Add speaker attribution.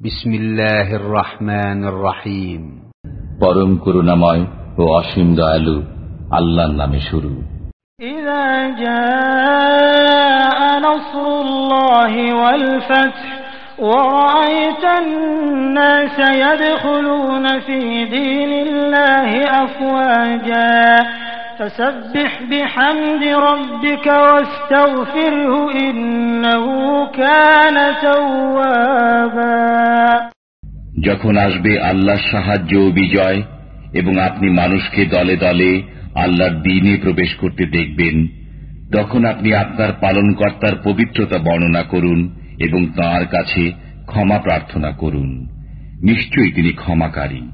Speaker 1: بسم الله الرحمن الرحيم
Speaker 2: পরম করুণাময় ও অসীম দয়ালু আল্লাহর নামে শুরু
Speaker 3: إذا جاء نصر الله والفتح ورأيت الناس يدخلون في دين الله أفواجا فسبح بحمد ربك واستغفره إنه كان توابا
Speaker 2: যখন আসবে আল্লাহর সাহায্য ও বিজয়, এবং আপনি মানুষকে দলে দলে আল্লাহর দিনে প্রবেশ করতে দেখবেন, তখন আপনি আপনার পালনকর্তার পবিত্রতা বর্ণনা করুন এবং তার কাছে ক্ষমা প্রার্থনা করুন। নিশ্চয়ই তিনি ক্ষমাকারী।